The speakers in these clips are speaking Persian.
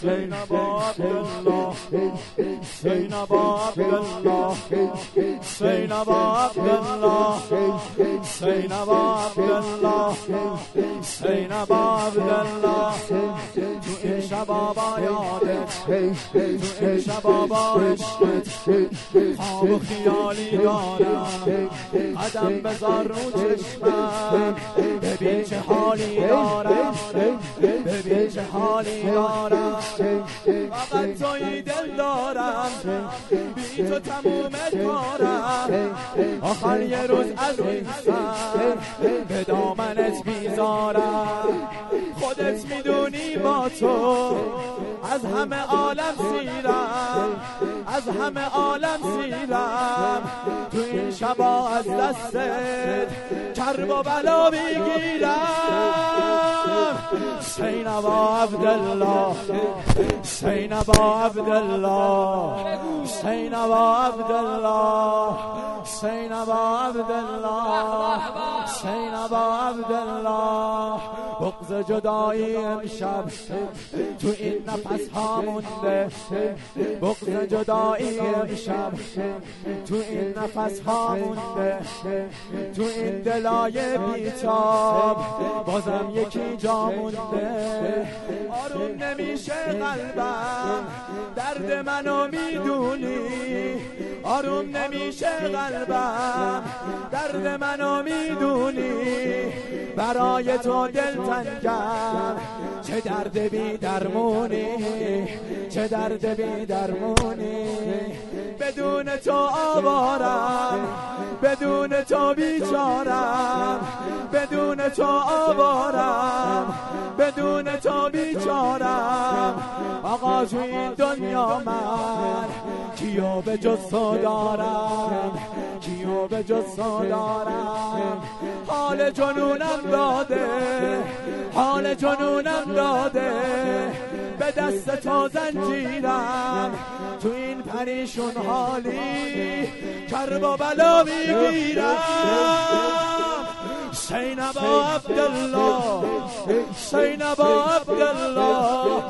زینب عبدالله زینب عبدالله زینب عبدالله زینب عبدالله زینب عبدالله تو این شبابا یادت تو این شبابا عشقت خواب و خیالی دارم قدم بذار رو چشمم ببین چه حالی دارم چه حالی دارم؟ فقط توی دل دارم. بی تو تموم کارم. آخر یه روز از این سر به دامنت بیزارم خودت می‌دونی با تو از همه عالم سیرم از همه عالم سیرم تو این شبا از دستت کرب و بلا می‌گیرم. سینبا عبدالله سینبا عبدالله سینبا عبدالله سینبا عبدالله سینبا عبدالله. بغز جدایی امشب تو این نفس ها مونده. بغز جدایی امشب تو این نفس ها مونده. تو این دلای بیتاب بازم یکی جا مونده. آروم نمیشه قلبم. درد منو می‌دونی. آروم نمیشه قلبم. درد منو می‌دونی. برای تو دل تنگم. چه درد بی درمونی. چه درد بی درمونی. بدون تو آوارم. بدون تو بیچارم بدون تو آوارم بدون تو بیچارم. آقا تو این دنیا من کیو به جز تو دارم؟ کیو به جز تو دارم؟ حال جنونم داده حال جنونم داده. دست تو زنجیرم. تو این پریشون حالی کرب و بلا می‌گیرم. سینب عبدالله سینب عبدالله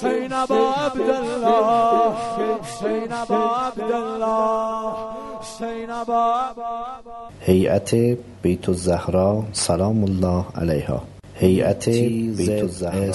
سینب عبدالله سینب عبدالله سینب هیئت بیت الزهرا سلام الله علیها. هیئت بیت الزهرا.